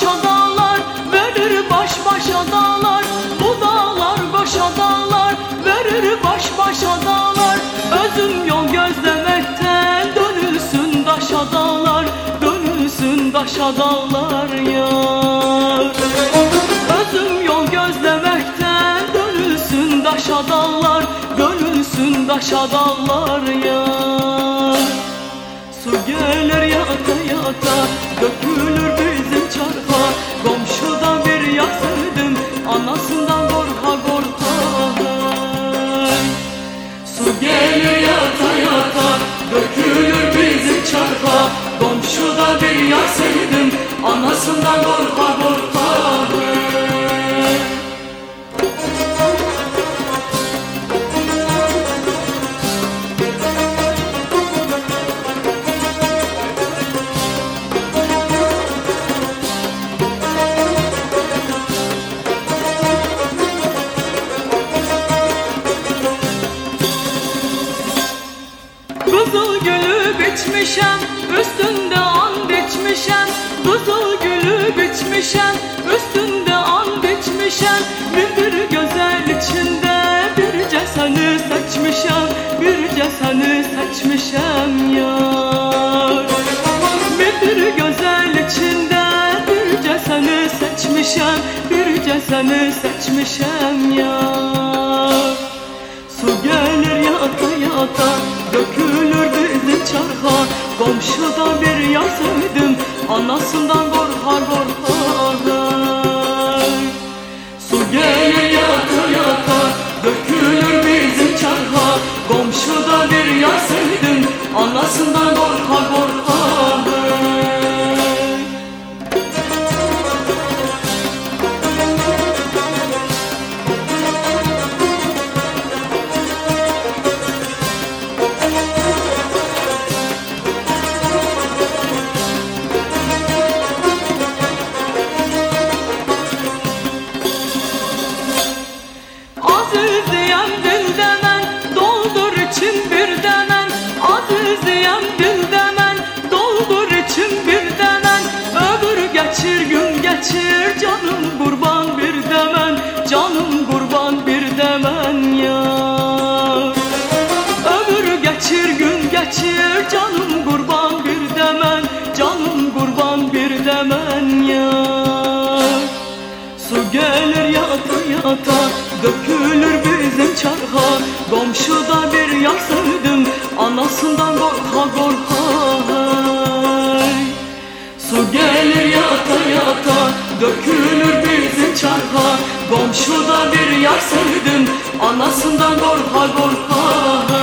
başa dağlar Bölür baş başa dağlar. Bu dağlar başa dağlar Bölür baş başa dağlar. Özüm yol gözlemekten Dönülsün daşa dağlar. Dönülsün daşa dağlar ya Özüm yol gözlemekten Dönülsün daşa dağlar. Dönülsün daşa dağlar ya Su gelir yata yata Bir yas sevdim Anasından korka korka Kızıl gülü biçmişem Üstünde biçmişem Bir bir güzel içinde Birce seni seçmişem Birce seni seçmişem yar. Bir bir güzel içinde Birce seni seçmişem Birce seni seçmişem yar. Su gelir yata yata Dökülür bizim çarka Komşuda bir yar sevdim Anasından korka korka bir yar sevdim. Anasından korka korka Dökülür bizim çarha. Komşuda bir sevdim Anasından korka korka Su gelir yata yata Dökülür bizim çarha. Komşuda bir sevdim Anasından korka korka